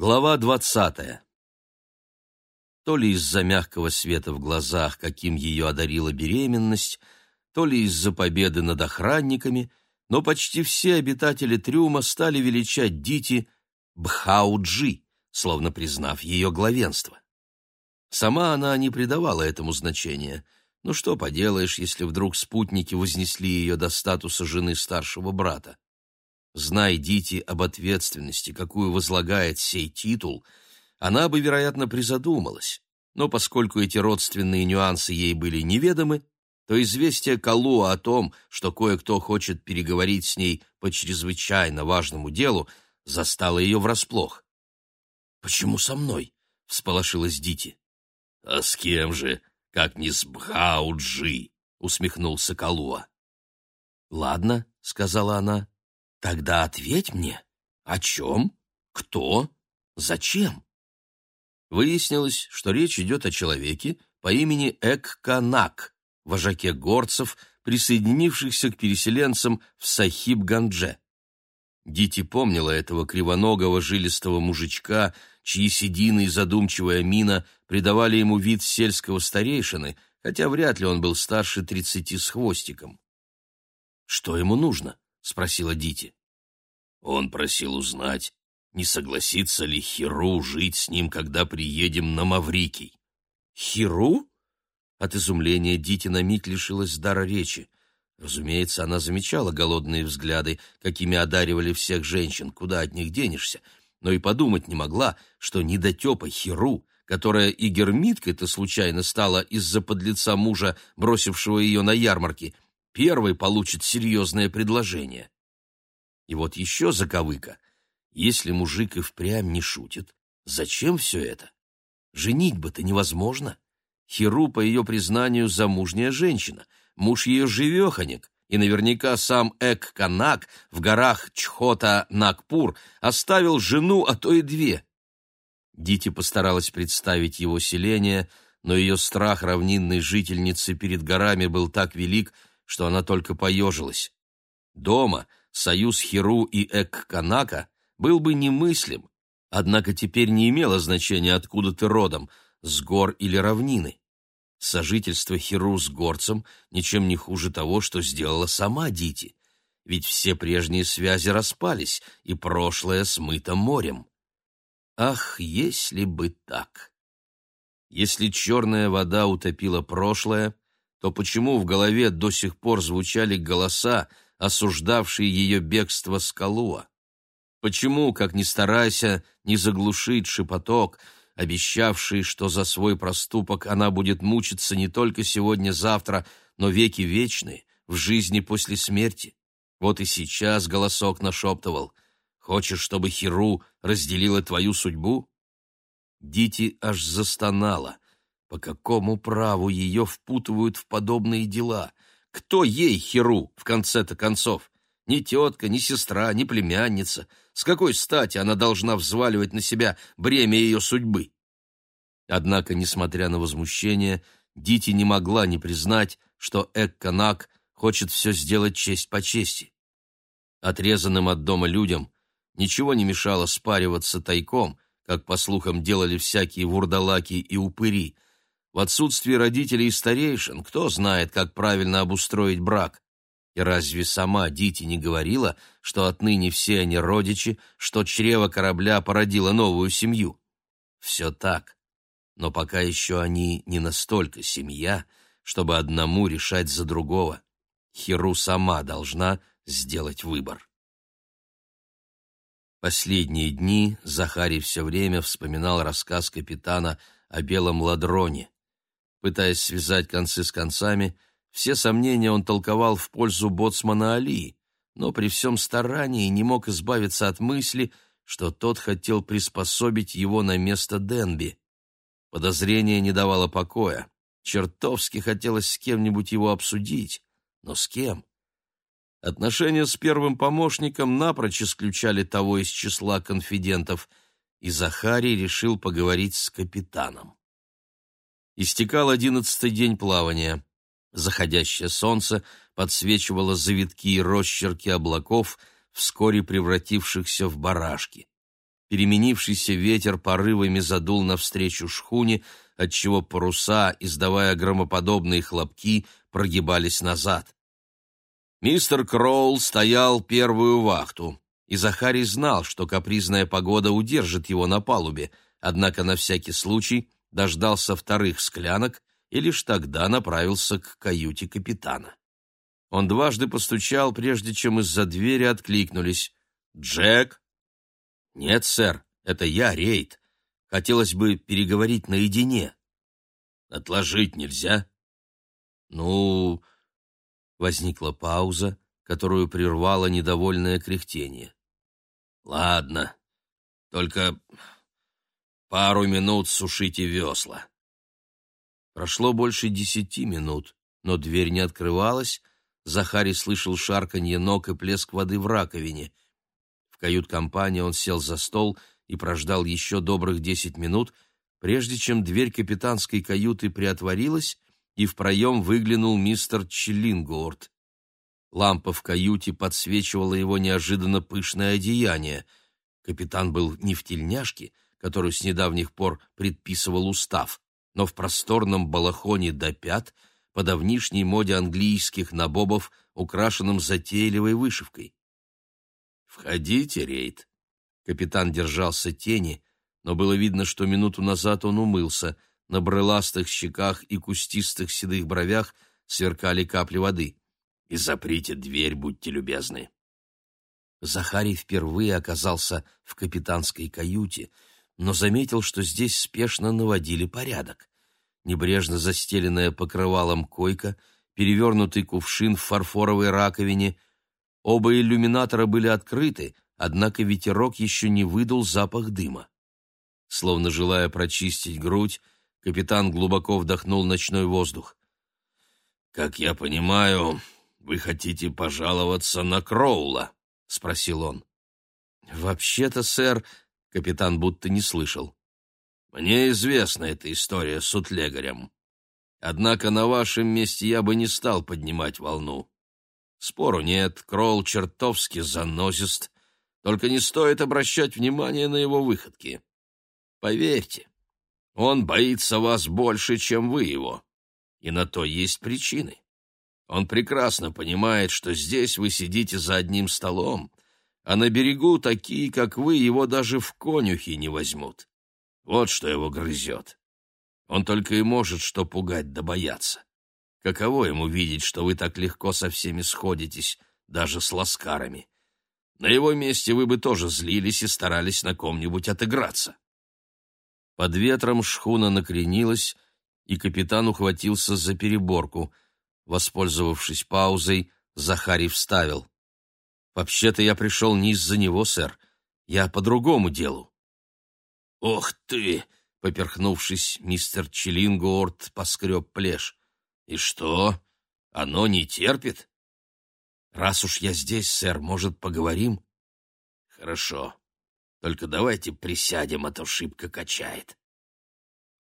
Глава двадцатая. То ли из-за мягкого света в глазах, каким ее одарила беременность, то ли из-за победы над охранниками, но почти все обитатели трюма стали величать Дити Бхауджи, словно признав ее главенство. Сама она не придавала этому значения. Ну что поделаешь, если вдруг спутники вознесли ее до статуса жены старшего брата. Знай Дити об ответственности, какую возлагает сей титул, она бы, вероятно, призадумалась. Но поскольку эти родственные нюансы ей были неведомы, то известие Калуа о том, что кое-кто хочет переговорить с ней по чрезвычайно важному делу, застало ее врасплох. «Почему со мной?» — всполошилась Дити. «А с кем же, как не с Бхауджи?» — усмехнулся Калуа. «Ладно», — сказала она, Тогда ответь мне, о чем, кто, зачем? Выяснилось, что речь идет о человеке по имени Эк-Канак, вожаке горцев, присоединившихся к переселенцам в Сахиб-Гандже. Дити помнила этого кривоногого жилистого мужичка, чьи седины и задумчивая мина придавали ему вид сельского старейшины, хотя вряд ли он был старше тридцати с хвостиком. Что ему нужно? Спросила Дити. Он просил узнать, не согласится ли Хиру жить с ним, когда приедем на Маврикий. Хиру? От изумления Дити на миг лишилась дара речи. Разумеется, она замечала голодные взгляды, какими одаривали всех женщин, куда от них денешься, но и подумать не могла, что недотепа Хиру, которая и гермиткой-то случайно стала из-за подлеца мужа, бросившего ее на ярмарке, — первый получит серьезное предложение. И вот еще заковыка. Если мужик и впрямь не шутит, зачем все это? Женить бы-то невозможно. Хиру, по ее признанию, замужняя женщина, муж ее живеханик, и наверняка сам Эк-Канак в горах Чхота-Накпур оставил жену, а то и две. Дити постаралась представить его селение, но ее страх равнинной жительницы перед горами был так велик, что она только поежилась. Дома союз Хиру и Эк-Канака был бы немыслим, однако теперь не имело значения, откуда ты родом, с гор или равнины. Сожительство Хиру с горцем ничем не хуже того, что сделала сама Дити, ведь все прежние связи распались, и прошлое смыто морем. Ах, если бы так! Если черная вода утопила прошлое, то почему в голове до сих пор звучали голоса, осуждавшие ее бегство с Калуа? Почему, как ни старайся, не заглушить шепоток, обещавший, что за свой проступок она будет мучиться не только сегодня-завтра, но веки вечные, в жизни после смерти? Вот и сейчас голосок нашептывал. «Хочешь, чтобы Хиру разделила твою судьбу?» Дити аж застонала — по какому праву ее впутывают в подобные дела? Кто ей, Херу, в конце-то концов? Ни тетка, ни сестра, ни племянница. С какой стати она должна взваливать на себя бремя ее судьбы? Однако, несмотря на возмущение, Дити не могла не признать, что Экканак хочет все сделать честь по чести. Отрезанным от дома людям ничего не мешало спариваться тайком, как, по слухам, делали всякие вурдалаки и упыри — в отсутствие родителей и старейшин, кто знает, как правильно обустроить брак? И разве сама Дити не говорила, что отныне все они родичи, что чрево корабля породило новую семью? Все так. Но пока еще они не настолько семья, чтобы одному решать за другого. Хиру сама должна сделать выбор. Последние дни Захарий все время вспоминал рассказ капитана о белом ладроне. Пытаясь связать концы с концами, все сомнения он толковал в пользу боцмана Али, но при всем старании не мог избавиться от мысли, что тот хотел приспособить его на место Денби. Подозрение не давало покоя. Чертовски хотелось с кем-нибудь его обсудить. Но с кем? Отношения с первым помощником напрочь исключали того из числа конфидентов, и Захарий решил поговорить с капитаном. Истекал одиннадцатый день плавания. Заходящее солнце подсвечивало завитки и росчерки облаков, вскоре превратившихся в барашки. Переменившийся ветер порывами задул навстречу шхуне, отчего паруса, издавая громоподобные хлопки, прогибались назад. Мистер Кроул стоял первую вахту, и Захарий знал, что капризная погода удержит его на палубе, однако на всякий случай дождался вторых склянок и лишь тогда направился к каюте капитана. Он дважды постучал, прежде чем из-за двери откликнулись. «Джек?» «Нет, сэр, это я, Рейд. Хотелось бы переговорить наедине». «Отложить нельзя?» «Ну...» Возникла пауза, которую прервало недовольное кряхтение. «Ладно, только пару минут сушите весла». Прошло больше десяти минут, но дверь не открывалась, Захарий слышал шарканье ног и плеск воды в раковине. В кают-компании он сел за стол и прождал еще добрых десять минут, прежде чем дверь капитанской каюты приотворилась, и в проем выглянул мистер Чиллингуорт. Лампа в каюте подсвечивала его неожиданно пышное одеяние. Капитан был не в тельняшке, которую с недавних пор предписывал устав, но в просторном балахоне до пят — по давнишней моде английских набобов, украшенном затейливой вышивкой. «Входите, Рейд!» Капитан держался тени, но было видно, что минуту назад он умылся, на брыластых щеках и кустистых седых бровях сверкали капли воды. «И заприте дверь, будьте любезны!» Захарий впервые оказался в капитанской каюте, но заметил, что здесь спешно наводили порядок небрежно застеленная покрывалом койка, перевернутый кувшин в фарфоровой раковине. Оба иллюминатора были открыты, однако ветерок еще не выдул запах дыма. Словно желая прочистить грудь, капитан глубоко вдохнул ночной воздух. «Как я понимаю, вы хотите пожаловаться на Кроула?» — спросил он. «Вообще-то, сэр...» — капитан будто не слышал. Мне известна эта история с утлегарем. Однако на вашем месте я бы не стал поднимать волну. Спору нет, Кролл чертовски занозист, только не стоит обращать внимание на его выходки. Поверьте, он боится вас больше, чем вы его, и на то есть причины. Он прекрасно понимает, что здесь вы сидите за одним столом, а на берегу такие, как вы, его даже в конюхи не возьмут. Вот что его грызет. Он только и может что пугать да бояться. Каково ему видеть, что вы так легко со всеми сходитесь, даже с ласкарами? На его месте вы бы тоже злились и старались на ком-нибудь отыграться. Под ветром шхуна накренилась, и капитан ухватился за переборку. Воспользовавшись паузой, Захарий вставил. «Вообще-то я пришел не из-за него, сэр. Я по другому делу». «Ох ты!» — поперхнувшись, мистер Чиллингуорт поскреб плешь. «И что? Оно не терпит?» «Раз уж я здесь, сэр, может, поговорим?» «Хорошо. Только давайте присядем, а то шибко качает».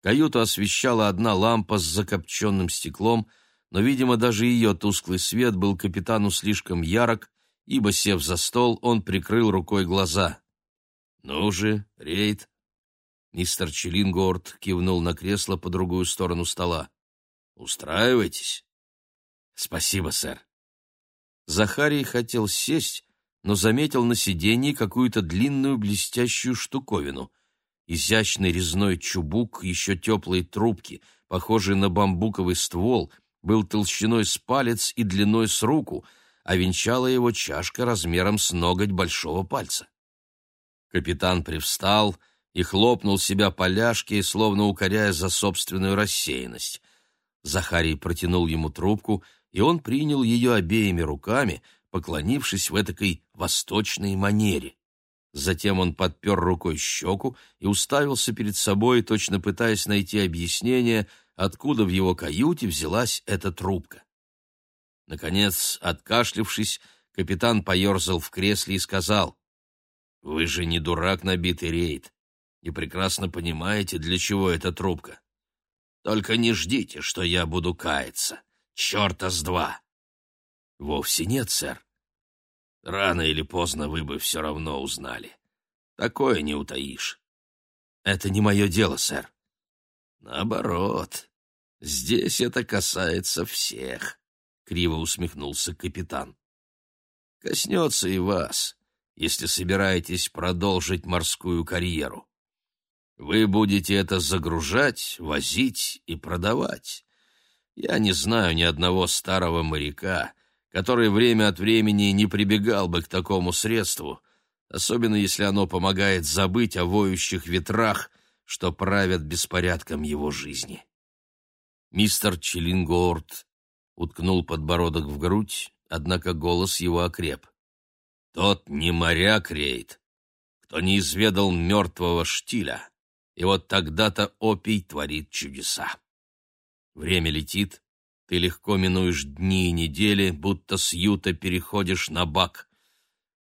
Каюту освещала одна лампа с закопченным стеклом, но, видимо, даже ее тусклый свет был капитану слишком ярок, ибо, сев за стол, он прикрыл рукой глаза. «Ну же, Рейд, Мистер Челингорд кивнул на кресло по другую сторону стола. «Устраивайтесь». «Спасибо, сэр». Захарий хотел сесть, но заметил на сиденье какую-то длинную блестящую штуковину. Изящный резной чубук еще теплой трубки, похожий на бамбуковый ствол, был толщиной с палец и длиной с руку, а венчала его чашка размером с ноготь большого пальца. Капитан привстал и хлопнул себя по ляжке, словно укоряя за собственную рассеянность. Захарий протянул ему трубку, и он принял ее обеими руками, поклонившись в этакой восточной манере. Затем он подпер рукой щеку и уставился перед собой, точно пытаясь найти объяснение, откуда в его каюте взялась эта трубка. Наконец, откашлившись, капитан поерзал в кресле и сказал, «Вы же не дурак набитый рейд и прекрасно понимаете, для чего эта трубка. Только не ждите, что я буду каяться. Черта с два!» «Вовсе нет, сэр. Рано или поздно вы бы все равно узнали. Такое не утаишь. Это не мое дело, сэр. Наоборот, здесь это касается всех, — криво усмехнулся капитан. Коснется и вас, если собираетесь продолжить морскую карьеру. Вы будете это загружать, возить и продавать. Я не знаю ни одного старого моряка, который время от времени не прибегал бы к такому средству, особенно если оно помогает забыть о воющих ветрах, что правят беспорядком его жизни. Мистер Чиллингорд уткнул подбородок в грудь, однако голос его окреп. Тот не моряк рейд, кто не изведал мертвого штиля, и вот тогда-то опий творит чудеса. Время летит, ты легко минуешь дни и недели, будто с юта переходишь на бак.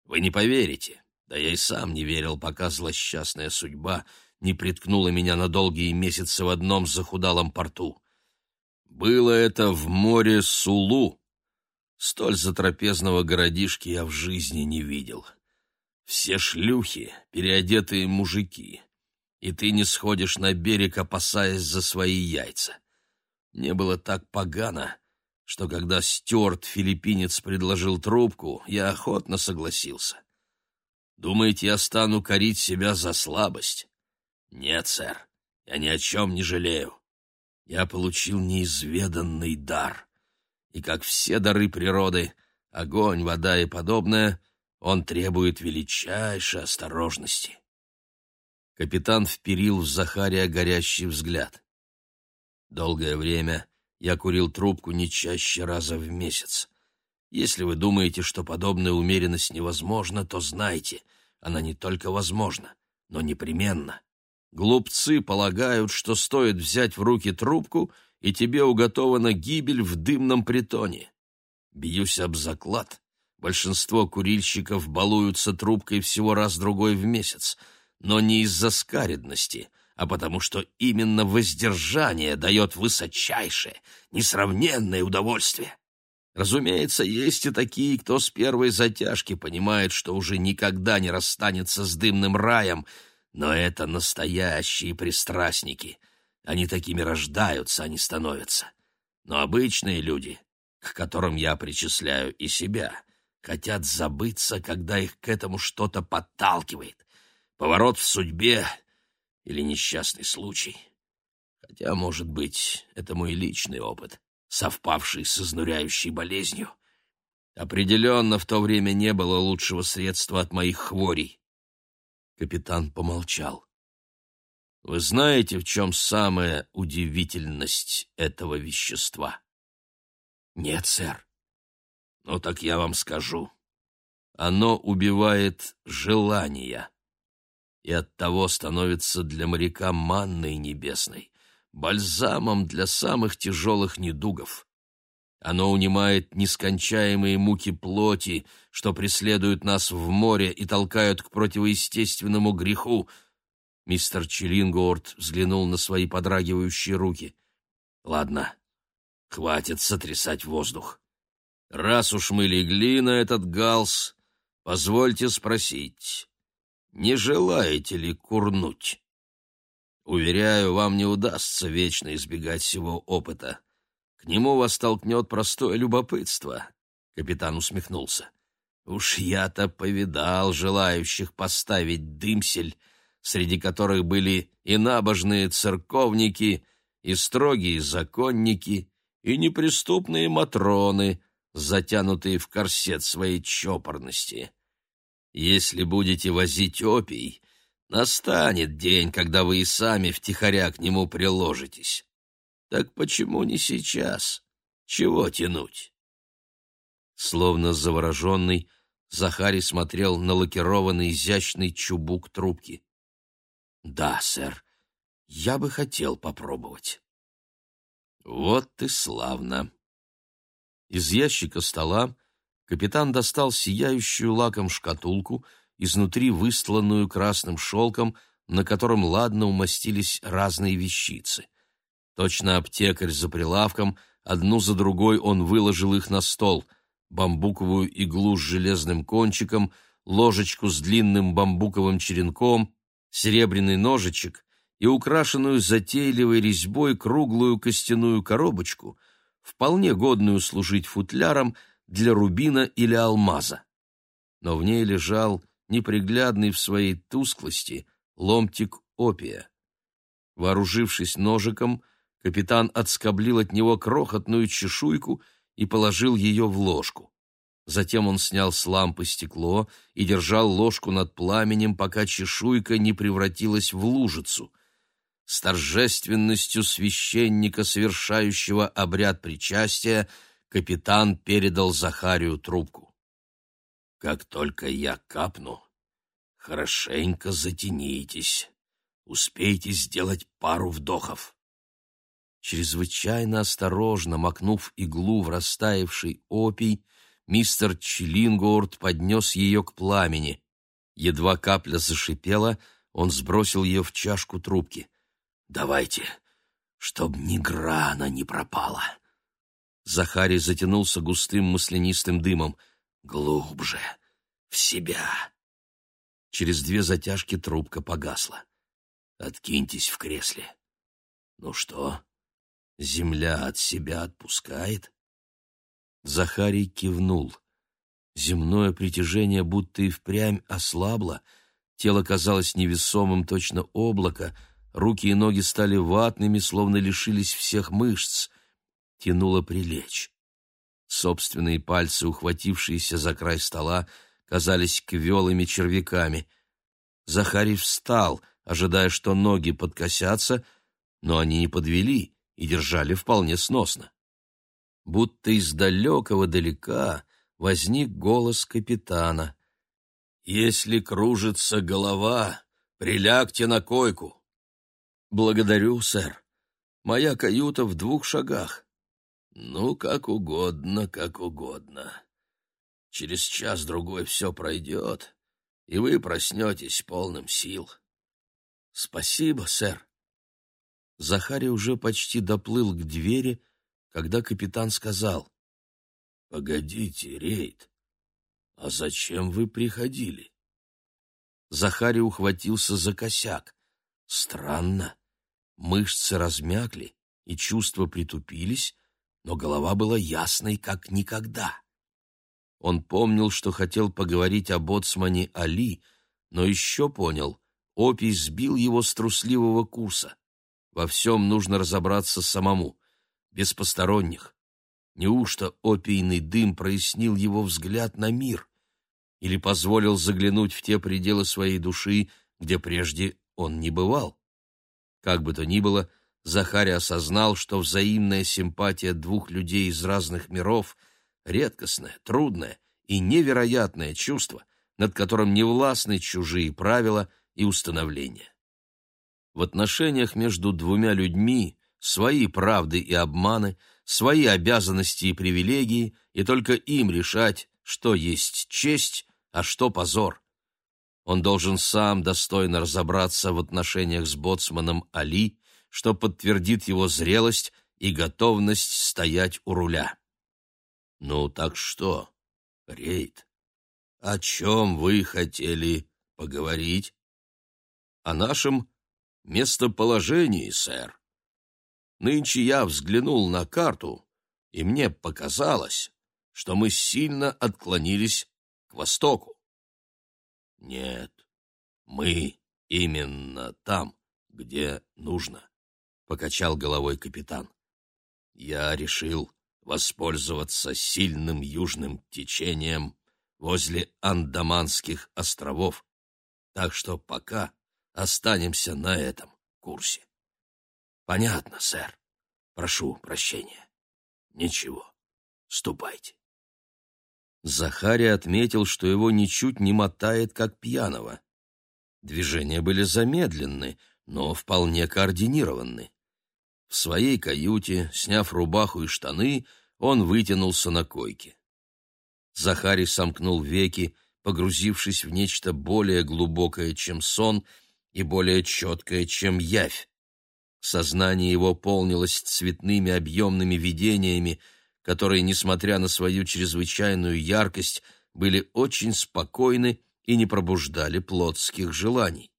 Вы не поверите, да я и сам не верил, пока злосчастная судьба не приткнула меня на долгие месяцы в одном захудалом порту. Было это в море Сулу. Столь затрапезного городишки я в жизни не видел. Все шлюхи, переодетые мужики, и ты не сходишь на берег, опасаясь за свои яйца. Мне было так погано, что когда Стюарт-филиппинец предложил трубку, я охотно согласился. Думаете, я стану корить себя за слабость? Нет, сэр, я ни о чем не жалею. Я получил неизведанный дар. И как все дары природы, огонь, вода и подобное, он требует величайшей осторожности. Капитан вперил в Захария горящий взгляд. Долгое время я курил трубку не чаще раза в месяц. Если вы думаете, что подобная умеренность невозможна, то знайте, она не только возможна, но непременно. Глупцы полагают, что стоит взять в руки трубку, и тебе уготована гибель в дымном притоне. Бьюсь об заклад. Большинство курильщиков балуются трубкой всего раз-другой в месяц, но не из-за скаредности — а потому что именно воздержание дает высочайшее, несравненное удовольствие. Разумеется, есть и такие, кто с первой затяжки понимает, что уже никогда не расстанется с дымным раем, но это настоящие пристрастники. Они такими рождаются, а не становятся. Но обычные люди, к которым я причисляю и себя, хотят забыться, когда их к этому что-то подталкивает. Поворот в судьбе или несчастный случай. Хотя, может быть, это мой личный опыт, совпавший с изнуряющей болезнью. Определенно, в то время не было лучшего средства от моих хворей. Капитан помолчал. Вы знаете, в чем самая удивительность этого вещества? Нет, сэр. Ну так я вам скажу. Оно убивает желания и оттого становится для моряка манной небесной, бальзамом для самых тяжелых недугов. Оно унимает нескончаемые муки плоти, что преследуют нас в море и толкают к противоестественному греху. Мистер Чиллингорд взглянул на свои подрагивающие руки. «Ладно, хватит сотрясать воздух. Раз уж мы легли на этот галс, позвольте спросить, не желаете ли курнуть? Уверяю, вам не удастся вечно избегать всего опыта. К нему вас толкнет простое любопытство. Капитан усмехнулся. Уж я-то повидал желающих поставить дымсель, среди которых были и набожные церковники, и строгие законники, и неприступные матроны, затянутые в корсет своей чопорности. Если будете возить опий, настанет день, когда вы и сами втихаря к нему приложитесь. Так почему не сейчас? Чего тянуть? Словно завороженный, Захарий смотрел на лакированный изящный чубук трубки. «Да, сэр, я бы хотел попробовать». «Вот и славно». Из ящика стола капитан достал сияющую лаком шкатулку, изнутри выстланную красным шелком, на котором ладно умостились разные вещицы. Точно аптекарь за прилавком, одну за другой он выложил их на стол — бамбуковую иглу с железным кончиком, ложечку с длинным бамбуковым черенком, серебряный ножичек и украшенную затейливой резьбой круглую костяную коробочку, вполне годную служить футляром для рубина или алмаза. Но в ней лежал неприглядный в своей тусклости ломтик опия. Вооружившись ножиком, капитан отскоблил от него крохотную чешуйку и положил ее в ложку. Затем он снял с лампы стекло и держал ложку над пламенем, пока чешуйка не превратилась в лужицу. С торжественностью священника, совершающего обряд причастия, капитан передал Захарию трубку. «Как только я капну, хорошенько затянитесь, успейте сделать пару вдохов». Чрезвычайно осторожно макнув иглу в растаявший опий, мистер Чиллингоурд поднес ее к пламени. Едва капля зашипела, он сбросил ее в чашку трубки. «Давайте, чтоб ни грана не пропала!» Захарий затянулся густым маслянистым дымом. «Глубже! В себя!» Через две затяжки трубка погасла. «Откиньтесь в кресле. Ну что, земля от себя отпускает?» Захарий кивнул. Земное притяжение будто и впрямь ослабло, тело казалось невесомым, точно облако, руки и ноги стали ватными, словно лишились всех мышц. Тянуло прилечь. Собственные пальцы, ухватившиеся за край стола, казались квелыми червяками. Захарий встал, ожидая, что ноги подкосятся, но они не подвели и держали вполне сносно будто из далекого далека возник голос капитана. «Если кружится голова, прилягте на койку». «Благодарю, сэр. Моя каюта в двух шагах». «Ну, как угодно, как угодно. Через час-другой все пройдет, и вы проснетесь полным сил». «Спасибо, сэр». Захарий уже почти доплыл к двери, когда капитан сказал, «Погодите, Рейд, а зачем вы приходили?» Захарий ухватился за косяк. Странно. Мышцы размякли, и чувства притупились, но голова была ясной, как никогда. Он помнил, что хотел поговорить о боцмане Али, но еще понял, опий сбил его с трусливого курса. Во всем нужно разобраться самому без посторонних. Неужто опийный дым прояснил его взгляд на мир или позволил заглянуть в те пределы своей души, где прежде он не бывал? Как бы то ни было, Захарий осознал, что взаимная симпатия двух людей из разных миров — редкостное, трудное и невероятное чувство, над которым не властны чужие правила и установления. В отношениях между двумя людьми свои правды и обманы, свои обязанности и привилегии, и только им решать, что есть честь, а что позор. Он должен сам достойно разобраться в отношениях с боцманом Али, что подтвердит его зрелость и готовность стоять у руля. Ну так что, Рейд, о чем вы хотели поговорить? О нашем местоположении, сэр. Нынче я взглянул на карту, и мне показалось, что мы сильно отклонились к востоку. Нет, мы именно там, где нужно, — покачал головой капитан. Я решил воспользоваться сильным южным течением возле Андаманских островов, так что пока останемся на этом курсе. Понятно, сэр. Прошу прощения. Ничего. Ступайте. Захарий отметил, что его ничуть не мотает, как пьяного. Движения были замедленны, но вполне координированы. В своей каюте, сняв рубаху и штаны, он вытянулся на койке. Захарий сомкнул веки, погрузившись в нечто более глубокое, чем сон, и более четкое, чем явь. Сознание его полнилось цветными объемными видениями, которые, несмотря на свою чрезвычайную яркость, были очень спокойны и не пробуждали плотских желаний.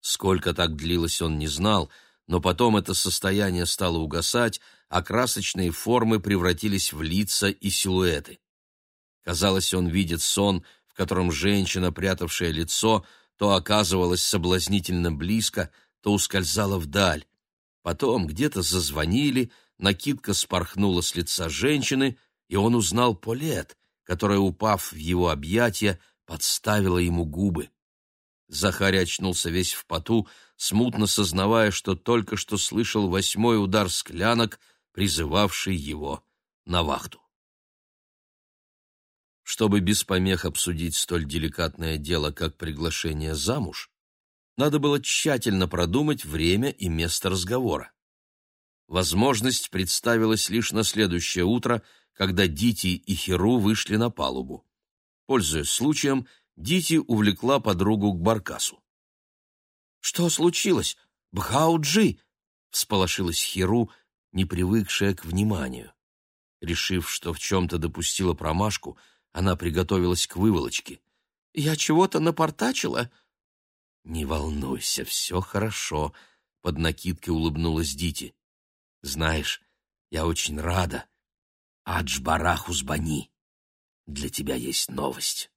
Сколько так длилось, он не знал, но потом это состояние стало угасать, а красочные формы превратились в лица и силуэты. Казалось, он видит сон, в котором женщина, прятавшая лицо, то оказывалась соблазнительно близко, то ускользала вдаль. Потом где-то зазвонили, накидка спорхнула с лица женщины, и он узнал Полет, которая, упав в его объятия, подставила ему губы. Захарь очнулся весь в поту, смутно сознавая, что только что слышал восьмой удар склянок, призывавший его на вахту. Чтобы без помех обсудить столь деликатное дело, как приглашение замуж, надо было тщательно продумать время и место разговора. Возможность представилась лишь на следующее утро, когда Дити и Херу вышли на палубу. Пользуясь случаем, Дити увлекла подругу к баркасу. «Что случилось? Бхауджи!» — всполошилась Херу, не привыкшая к вниманию. Решив, что в чем-то допустила промашку, она приготовилась к выволочке. «Я чего-то напортачила?» «Не волнуйся, все хорошо», — под накидкой улыбнулась Дити. «Знаешь, я очень рада. Аджбарахузбани, для тебя есть новость».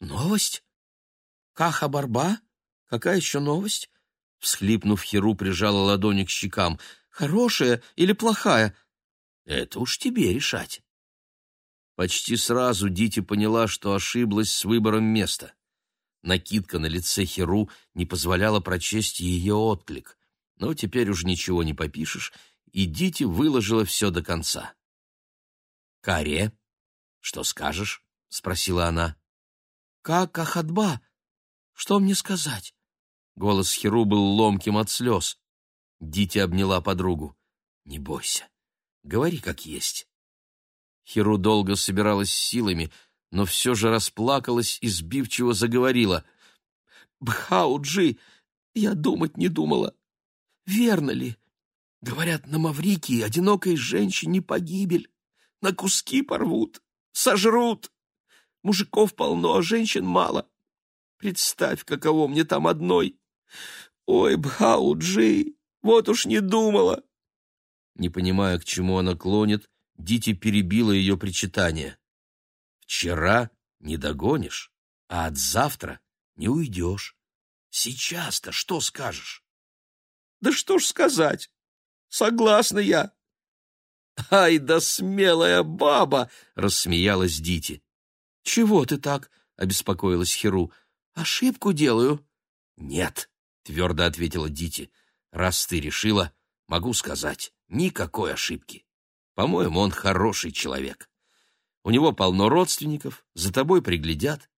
«Новость? Каха-барба? Какая еще новость?» Всхлипнув, Херу прижала ладони к щекам. «Хорошая или плохая?» «Это уж тебе решать». Почти сразу Дити поняла, что ошиблась с выбором места. Накидка на лице Херу не позволяла прочесть ее отклик. Но теперь уж ничего не попишешь, и Дити выложила все до конца. «Каре, что скажешь?» — спросила она. «Как Ахадба? Что мне сказать?» Голос Херу был ломким от слез. Дити обняла подругу. «Не бойся. Говори как есть». Херу долго собиралась силами, но все же расплакалась и сбивчиво заговорила. «Бхауджи, я думать не думала. Верно ли? Говорят, на Маврикии одинокой женщине погибель. На куски порвут, сожрут. Мужиков полно, а женщин мало. Представь, каково мне там одной. Ой, Бхауджи, вот уж не думала. Не понимая, к чему она клонит, Дити перебила ее причитание. Вчера не догонишь, а от завтра не уйдешь. Сейчас-то что скажешь? Да что ж сказать? Согласна я. Ай да смелая баба, рассмеялась Дити. «Чего ты так?» — обеспокоилась Херу. «Ошибку делаю». «Нет», — твердо ответила Дити. «Раз ты решила, могу сказать, никакой ошибки. По-моему, он хороший человек. У него полно родственников, за тобой приглядят.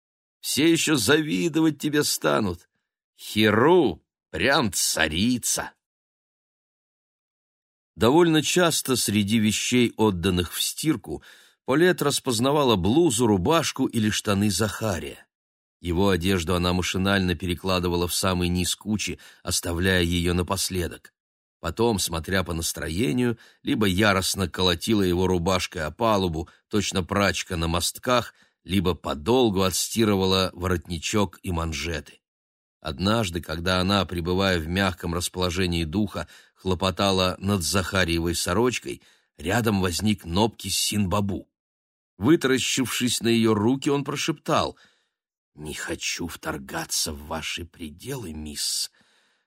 Все еще завидовать тебе станут. Херу прям царица». Довольно часто среди вещей, отданных в стирку, Полет распознавала блузу, рубашку или штаны Захария. Его одежду она машинально перекладывала в самый низ кучи, оставляя ее напоследок. Потом, смотря по настроению, либо яростно колотила его рубашкой о палубу, точно прачка на мостках, либо подолгу отстирывала воротничок и манжеты. Однажды, когда она, пребывая в мягком расположении духа, хлопотала над Захариевой сорочкой, рядом возник Нобки Синбабу. Вытаращившись на ее руки, он прошептал «Не хочу вторгаться в ваши пределы, мисс,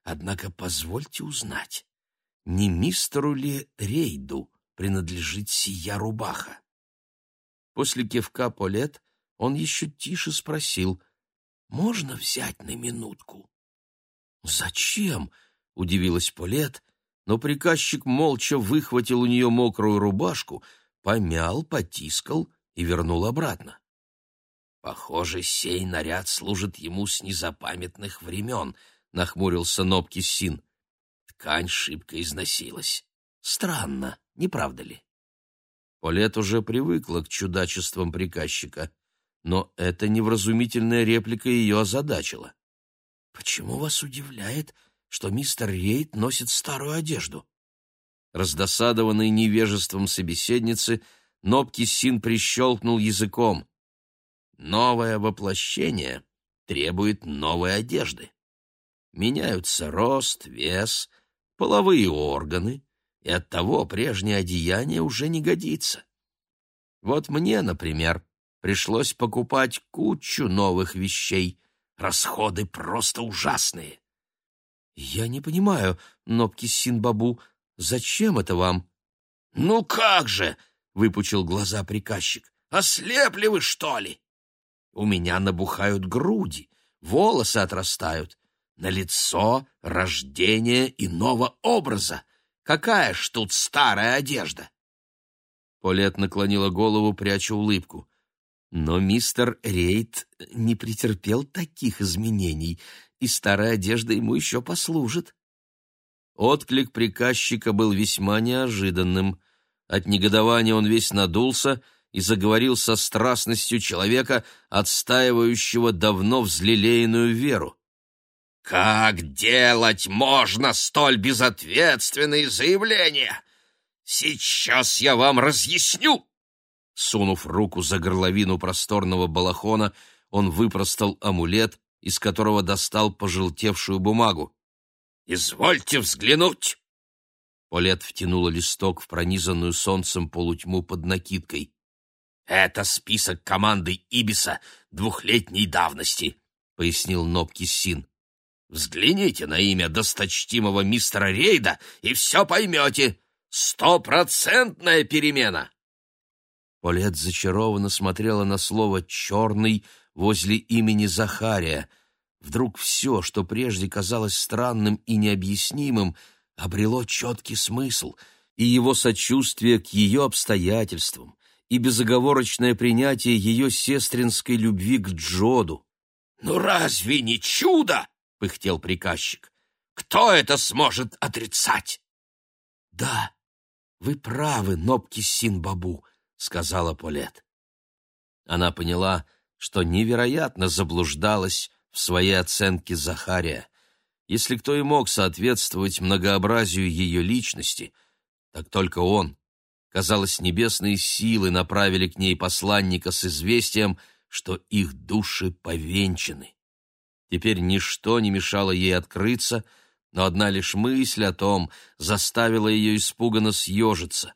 однако позвольте узнать, не мистеру ли Рейду принадлежит сия рубаха?» После кивка Полет он еще тише спросил «Можно взять на минутку?» «Зачем?» — удивилась Полет, но приказчик молча выхватил у нее мокрую рубашку, помял, потискал и вернул обратно. «Похоже, сей наряд служит ему с незапамятных времен», — нахмурился Нобки Син. «Ткань шибко износилась. Странно, не правда ли?» Полет уже привыкла к чудачествам приказчика, но эта невразумительная реплика ее озадачила. «Почему вас удивляет, что мистер Рейд носит старую одежду?» Раздосадованный невежеством собеседницы — Нобки Син прищелкнул языком. Новое воплощение требует новой одежды. Меняются рост, вес, половые органы, и оттого прежнее одеяние уже не годится. Вот мне, например, пришлось покупать кучу новых вещей. Расходы просто ужасные. Я не понимаю, Нопки Синбабу, зачем это вам? Ну как же, выпучил глаза приказчик. Ослепли вы, что ли? У меня набухают груди, волосы отрастают, на лицо рождение иного образа. Какая ж тут старая одежда? Полет наклонила голову, пряча улыбку. Но мистер Рейд не претерпел таких изменений, и старая одежда ему еще послужит. Отклик приказчика был весьма неожиданным. От негодования он весь надулся и заговорил со страстностью человека, отстаивающего давно взлелеянную веру. «Как делать можно столь безответственные заявления? Сейчас я вам разъясню!» Сунув руку за горловину просторного балахона, он выпростал амулет, из которого достал пожелтевшую бумагу. «Извольте взглянуть!» Полет втянула листок в пронизанную солнцем полутьму под накидкой. «Это список команды Ибиса двухлетней давности», — пояснил Нобки Син. «Взгляните на имя досточтимого мистера Рейда, и все поймете. Стопроцентная перемена!» Полет зачарованно смотрела на слово «черный» возле имени Захария. Вдруг все, что прежде казалось странным и необъяснимым, — обрело четкий смысл, и его сочувствие к ее обстоятельствам, и безоговорочное принятие ее сестринской любви к Джоду. «Ну разве не чудо?» — пыхтел приказчик. «Кто это сможет отрицать?» «Да, вы правы, Нобки Син-Бабу», — сказала Полет. Она поняла, что невероятно заблуждалась в своей оценке Захария. Если кто и мог соответствовать многообразию ее личности, так только он. Казалось, небесные силы направили к ней посланника с известием, что их души повенчаны. Теперь ничто не мешало ей открыться, но одна лишь мысль о том заставила ее испуганно съежиться.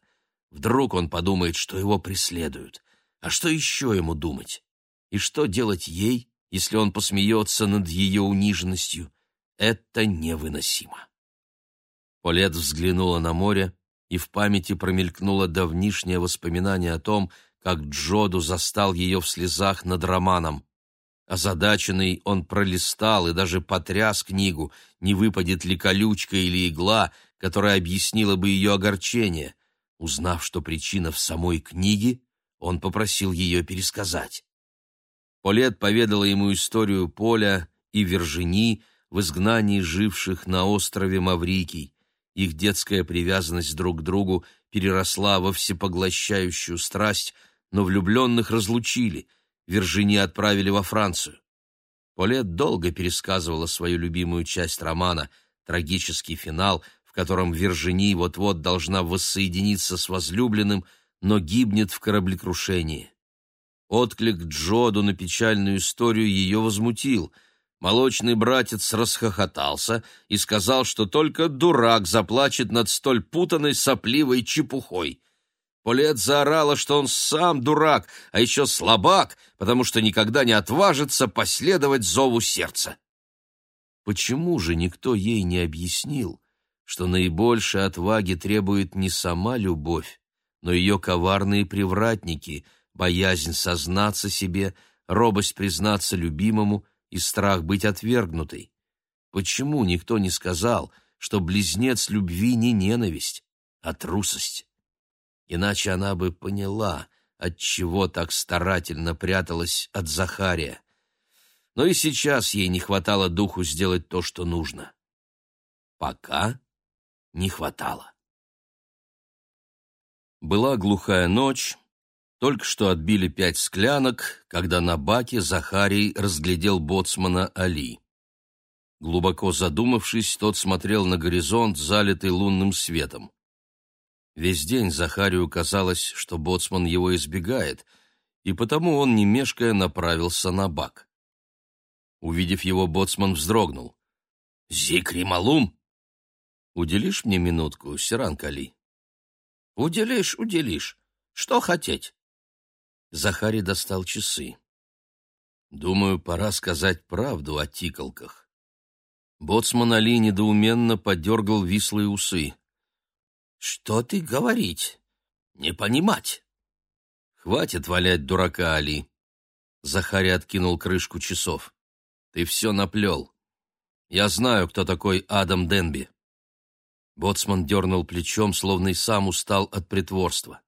Вдруг он подумает, что его преследуют. А что еще ему думать? И что делать ей, если он посмеется над ее униженностью? Это невыносимо. Полет взглянула на море, и в памяти промелькнуло давнишнее воспоминание о том, как Джоду застал ее в слезах над романом. Озадаченный он пролистал и даже потряс книгу, не выпадет ли колючка или игла, которая объяснила бы ее огорчение. Узнав, что причина в самой книге, он попросил ее пересказать. Полет поведала ему историю Поля и Вержини, в изгнании живших на острове Маврикий. Их детская привязанность друг к другу переросла во всепоглощающую страсть, но влюбленных разлучили, Виржини отправили во Францию. Полет долго пересказывала свою любимую часть романа, трагический финал, в котором Виржини вот-вот должна воссоединиться с возлюбленным, но гибнет в кораблекрушении. Отклик Джоду на печальную историю ее возмутил — Молочный братец расхохотался и сказал, что только дурак заплачет над столь путанной сопливой чепухой. Полет заорала, что он сам дурак, а еще слабак, потому что никогда не отважится последовать зову сердца. Почему же никто ей не объяснил, что наибольшей отваги требует не сама любовь, но ее коварные привратники, боязнь сознаться себе, робость признаться любимому — и страх быть отвергнутой. Почему никто не сказал, что близнец любви не ненависть, а трусость? Иначе она бы поняла, от чего так старательно пряталась от Захария. Но и сейчас ей не хватало духу сделать то, что нужно. Пока не хватало. Была глухая ночь, только что отбили пять склянок, когда на баке Захарий разглядел боцмана Али. Глубоко задумавшись, тот смотрел на горизонт, залитый лунным светом. Весь день Захарию казалось, что боцман его избегает, и потому он, не мешкая, направился на бак. Увидев его, боцман вздрогнул. «Зикри Малум!» «Уделишь мне минутку, Сиран Кали?» «Уделишь, уделишь. Что хотеть?» Захари достал часы. «Думаю, пора сказать правду о тикалках». Боцман Али недоуменно подергал вислые усы. «Что ты говорить? Не понимать!» «Хватит валять дурака, Али!» Захари откинул крышку часов. «Ты все наплел. Я знаю, кто такой Адам Денби». Боцман дернул плечом, словно и сам устал от притворства.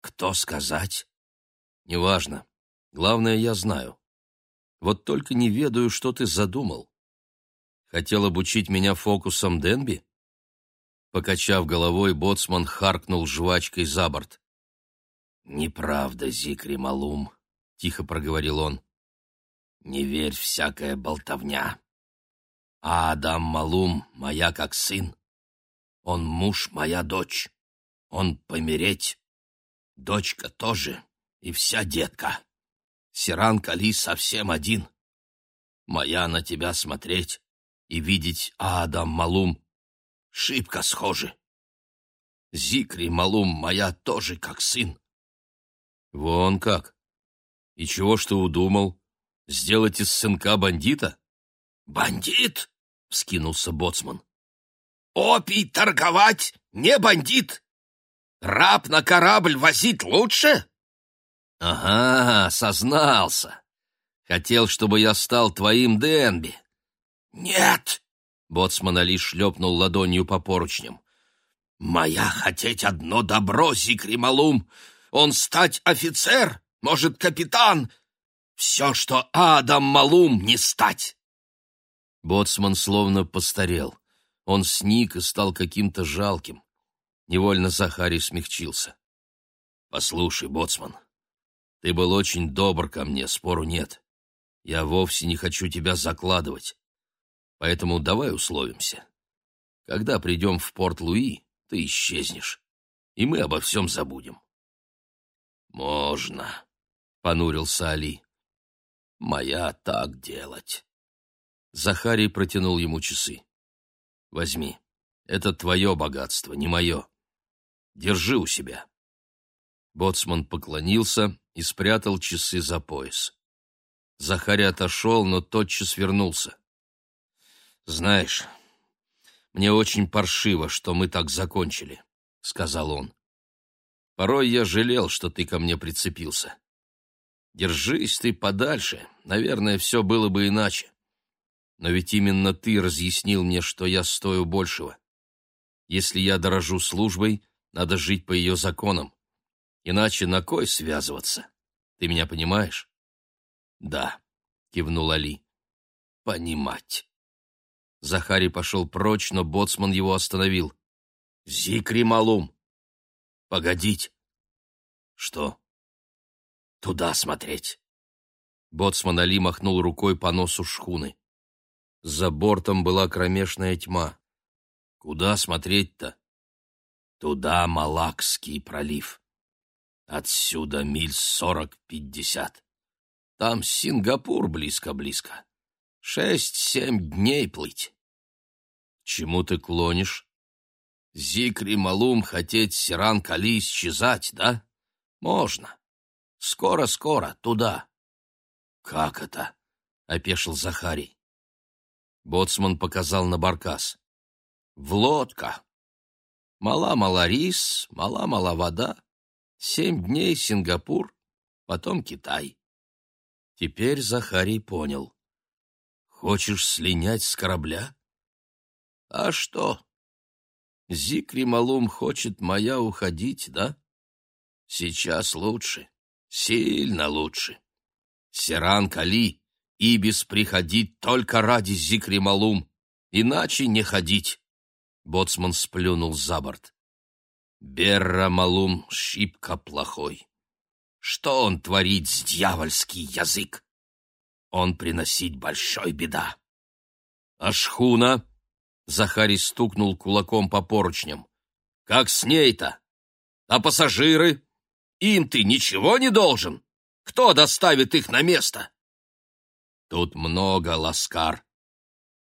«Кто сказать?» «Неважно. Главное, я знаю. Вот только не ведаю, что ты задумал. Хотел обучить меня фокусом Денби?» Покачав головой, боцман харкнул жвачкой за борт. «Неправда, Зикри Малум», — тихо проговорил он. «Не верь всякая болтовня. А Адам Малум моя как сын. Он муж, моя дочь. Он помереть. Дочка тоже и вся детка. Сиран Кали совсем один. Моя на тебя смотреть и видеть Адам Малум шибко схожи. Зикри Малум моя тоже как сын. Вон как. И чего что удумал? Сделать из сынка бандита? Бандит? Вскинулся боцман. Опий торговать не бандит. Раб на корабль возить лучше? Ага, сознался. Хотел, чтобы я стал твоим Денби. Нет, Боцман Али шлепнул ладонью по поручням. «Моя хотеть одно добро, Зикрималум! Он стать офицер, может, капитан! Все, что Адам Малум не стать!» Боцман словно постарел. Он сник и стал каким-то жалким. Невольно Захарий смягчился. «Послушай, Боцман, ты был очень добр ко мне, спору нет. Я вовсе не хочу тебя закладывать. Поэтому давай условимся. Когда придем в Порт-Луи, ты исчезнешь, и мы обо всем забудем. Можно, — понурился Али. Моя так делать. Захарий протянул ему часы. Возьми, это твое богатство, не мое. Держи у себя. Боцман поклонился и спрятал часы за пояс. Захарий отошел, но тотчас вернулся. «Знаешь, мне очень паршиво, что мы так закончили», — сказал он. «Порой я жалел, что ты ко мне прицепился. Держись ты подальше, наверное, все было бы иначе. Но ведь именно ты разъяснил мне, что я стою большего. Если я дорожу службой, надо жить по ее законам. Иначе на кой связываться? Ты меня понимаешь?» «Да», — кивнул Али. «Понимать». Захарий пошел прочь, но боцман его остановил. «Зикри Малум!» «Погодить!» «Что?» «Туда смотреть!» Боцман Али махнул рукой по носу шхуны. За бортом была кромешная тьма. «Куда смотреть-то?» «Туда Малакский пролив. Отсюда миль сорок-пятьдесят. Там Сингапур близко-близко. Шесть-семь дней плыть. Чему ты клонишь? Зикри Малум хотеть Сиран Кали исчезать, да? Можно. Скоро-скоро, туда. Как это? — опешил Захарий. Боцман показал на баркас. В лодка. Мала-мала рис, мала-мала вода. Семь дней Сингапур, потом Китай. Теперь Захарий понял. Хочешь слинять с корабля? А что? Зикри Малум хочет моя уходить, да? Сейчас лучше, сильно лучше. Сиран Кали, Ибис приходить только ради Зикри Малум, иначе не ходить. Боцман сплюнул за борт. Берра Малум шибко плохой. Что он творит с дьявольский язык? Он приносить большой беда. А шхуна? Захарий стукнул кулаком по поручням. Как с ней-то? А пассажиры? Им ты ничего не должен? Кто доставит их на место? Тут много, Ласкар.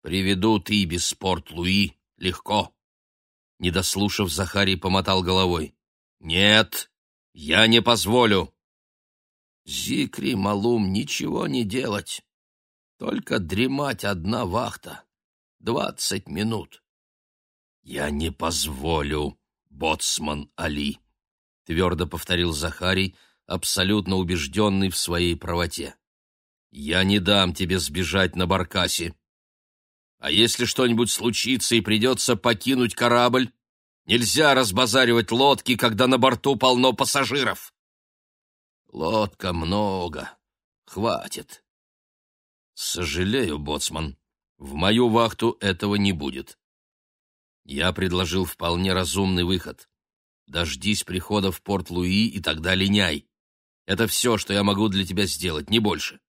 Приведут и без Порт-Луи легко. Не дослушав, Захарий помотал головой. Нет, я не позволю. Зикри, Малум, ничего не делать. Только дремать одна вахта. Двадцать минут. Я не позволю, боцман Али, твердо повторил Захарий, абсолютно убежденный в своей правоте. Я не дам тебе сбежать на баркасе. А если что-нибудь случится и придется покинуть корабль, нельзя разбазаривать лодки, когда на борту полно пассажиров. Лодка много. Хватит. Сожалею, боцман. В мою вахту этого не будет. Я предложил вполне разумный выход. Дождись прихода в Порт-Луи и тогда линяй. Это все, что я могу для тебя сделать, не больше.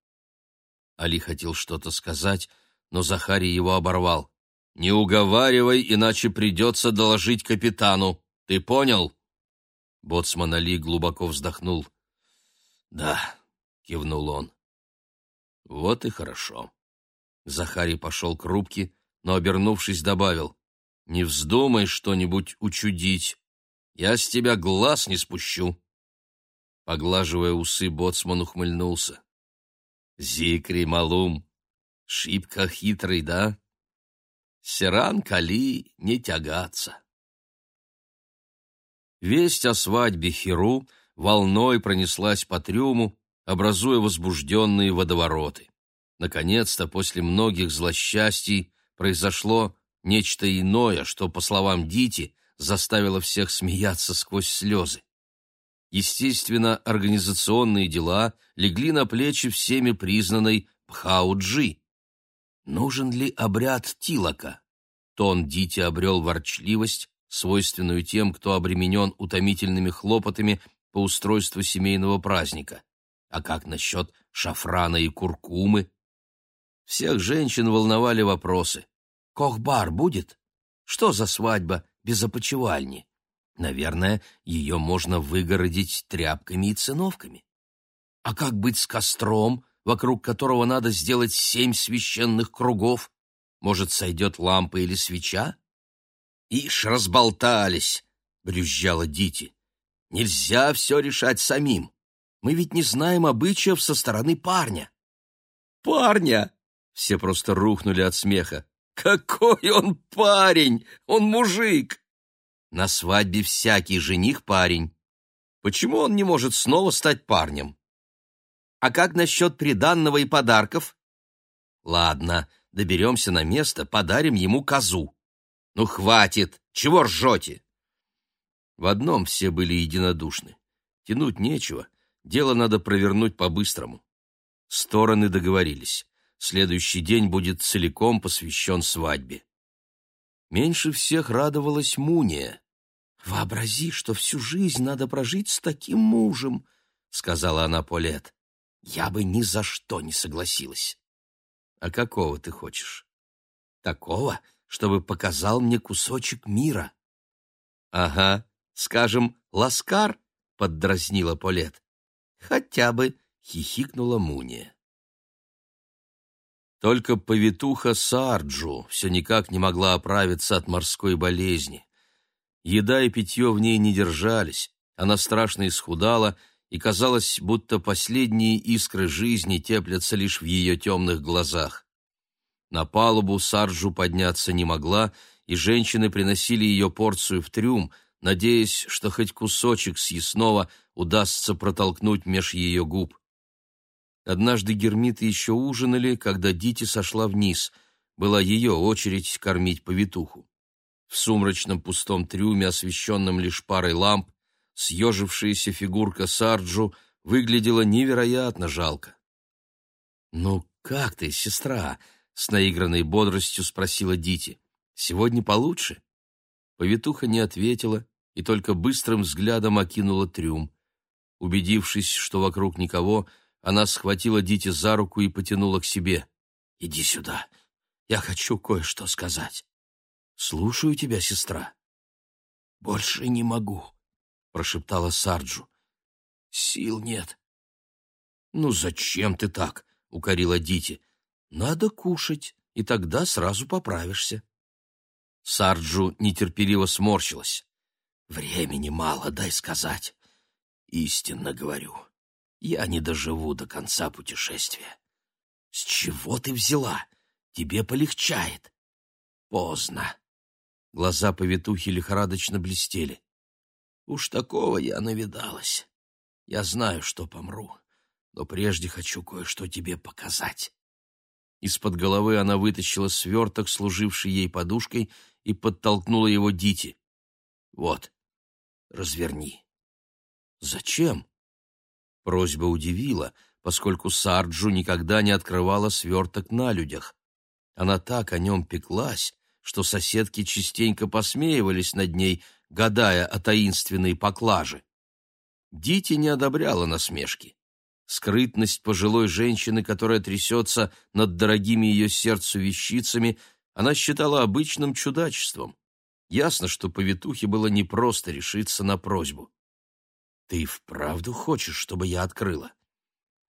Али хотел что-то сказать, но Захарий его оборвал. «Не уговаривай, иначе придется доложить капитану. Ты понял?» Боцман Али глубоко вздохнул. «Да», — кивнул он. «Вот и хорошо». Захарий пошел к рубке, но, обернувшись, добавил. «Не вздумай что-нибудь учудить. Я с тебя глаз не спущу». Поглаживая усы, боцман ухмыльнулся. «Зикри Малум, шибко хитрый, да? Сиран Кали не тягаться». Весть о свадьбе Хиру волной пронеслась по трюму, образуя возбужденные водовороты. Наконец-то, после многих злосчастий, произошло нечто иное, что, по словам Дити, заставило всех смеяться сквозь слезы. Естественно, организационные дела легли на плечи всеми признанной Пхауджи. Нужен ли обряд Тилака? Тон Дити обрел ворчливость, свойственную тем, кто обременен утомительными хлопотами по устройству семейного праздника. А как насчет шафрана и куркумы? Всех женщин волновали вопросы. Кохбар будет? Что за свадьба без опочивальни? Наверное, ее можно выгородить тряпками и циновками. А как быть с костром, вокруг которого надо сделать семь священных кругов? Может, сойдет лампа или свеча? Ишь, разболтались, — брюзжала Дити. Нельзя все решать самим. Мы ведь не знаем обычаев со стороны парня. Парня! Все просто рухнули от смеха. Какой он парень! Он мужик! На свадьбе всякий жених парень. Почему он не может снова стать парнем? А как насчет приданного и подарков? Ладно, доберемся на место, подарим ему козу. Ну, хватит! Чего ржете? В одном все были единодушны. Тянуть нечего, дело надо провернуть по-быстрому. Стороны договорились. Следующий день будет целиком посвящен свадьбе. Меньше всех радовалась Муния. «Вообрази, что всю жизнь надо прожить с таким мужем», — сказала она Полет. «Я бы ни за что не согласилась». «А какого ты хочешь?» «Такого, чтобы показал мне кусочек мира. Ага, скажем, Ласкар, поддразнила Полет. Хотя бы, хихикнула Муния. Только повитуха Сарджу все никак не могла оправиться от морской болезни. Еда и питье в ней не держались, она страшно исхудала, и казалось, будто последние искры жизни теплятся лишь в ее темных глазах. На палубу Сарджу подняться не могла, и женщины приносили ее порцию в трюм, надеясь, что хоть кусочек съестного удастся протолкнуть меж ее губ. Однажды гермиты еще ужинали, когда Дити сошла вниз. Была ее очередь кормить повитуху. В сумрачном пустом трюме, освещенном лишь парой ламп, съежившаяся фигурка Сарджу выглядела невероятно жалко. «Ну как ты, сестра?» с наигранной бодростью спросила Дити. Сегодня получше? Повитуха не ответила и только быстрым взглядом окинула трюм. Убедившись, что вокруг никого, она схватила Дити за руку и потянула к себе. «Иди сюда. Я хочу кое-что сказать. Слушаю тебя, сестра». «Больше не могу», — прошептала Сарджу. «Сил нет. «Ну зачем ты так?» — укорила Дити. «Надо кушать, и тогда сразу поправишься». Сарджу нетерпеливо сморщилась. «Времени мало, дай сказать. Истинно говорю, я не доживу до конца путешествия. С чего ты взяла? Тебе полегчает. Поздно. Глаза повитухи лихорадочно блестели. Уж такого я навидалась. Я знаю, что помру, но прежде хочу кое-что тебе показать. Из-под головы она вытащила сверток, служивший ей подушкой, и подтолкнула его Дити. «Вот, разверни». «Зачем?» Просьба удивила, поскольку Сарджу никогда не открывала сверток на людях. Она так о нем пеклась, что соседки частенько посмеивались над ней, гадая о таинственной поклаже. Дити не одобряла насмешки. Скрытность пожилой женщины, которая трясется над дорогими ее сердцу вещицами, она считала обычным чудачеством. Ясно, что повитухе было непросто решиться на просьбу. «Ты вправду хочешь, чтобы я открыла?»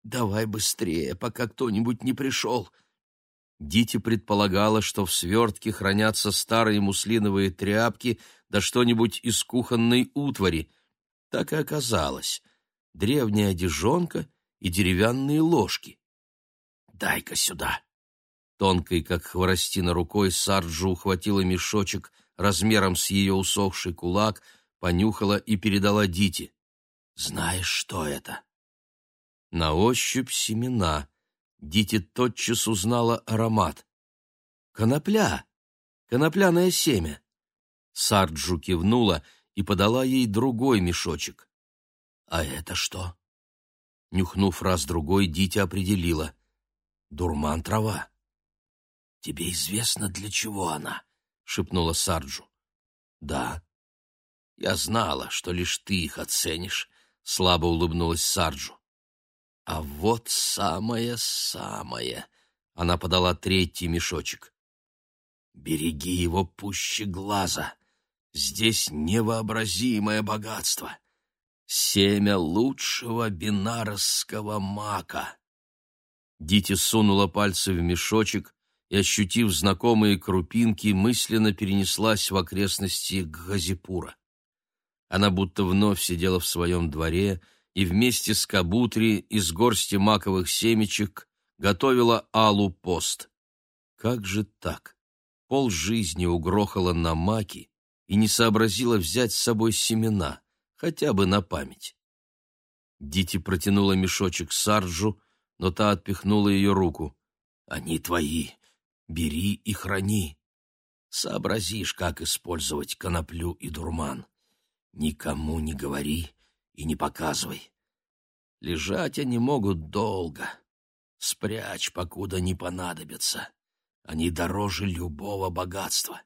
«Давай быстрее, пока кто-нибудь не пришел», Дити предполагала, что в свертке хранятся старые муслиновые тряпки да что-нибудь из кухонной утвари. Так и оказалось. Древняя одежонка и деревянные ложки. «Дай-ка сюда!» Тонкой, как хворостина рукой, Сарджу ухватила мешочек размером с ее усохший кулак, понюхала и передала Дити. «Знаешь, что это?» На ощупь семена — Дити тотчас узнала аромат. «Конопля! Конопляное семя!» Сарджу кивнула и подала ей другой мешочек. «А это что?» Нюхнув раз-другой, Дити определила. «Дурман трава». «Тебе известно, для чего она?» — шепнула Сарджу. «Да». «Я знала, что лишь ты их оценишь», — слабо улыбнулась Сарджу. А вот самое-самое. Она подала третий мешочек. Береги его пуще глаза. Здесь невообразимое богатство. Семя лучшего бинарского мака. Дити сунула пальцы в мешочек и, ощутив знакомые крупинки, мысленно перенеслась в окрестности Газипура. Она будто вновь сидела в своем дворе, и вместе с кабутри из горсти маковых семечек готовила Алу пост. Как же так? Пол жизни угрохала на маки и не сообразила взять с собой семена, хотя бы на память. Дити протянула мешочек Сарджу, но та отпихнула ее руку. «Они твои. Бери и храни. Сообразишь, как использовать коноплю и дурман. Никому не говори, и не показывай. Лежать они могут долго. Спрячь, покуда не понадобятся. Они дороже любого богатства.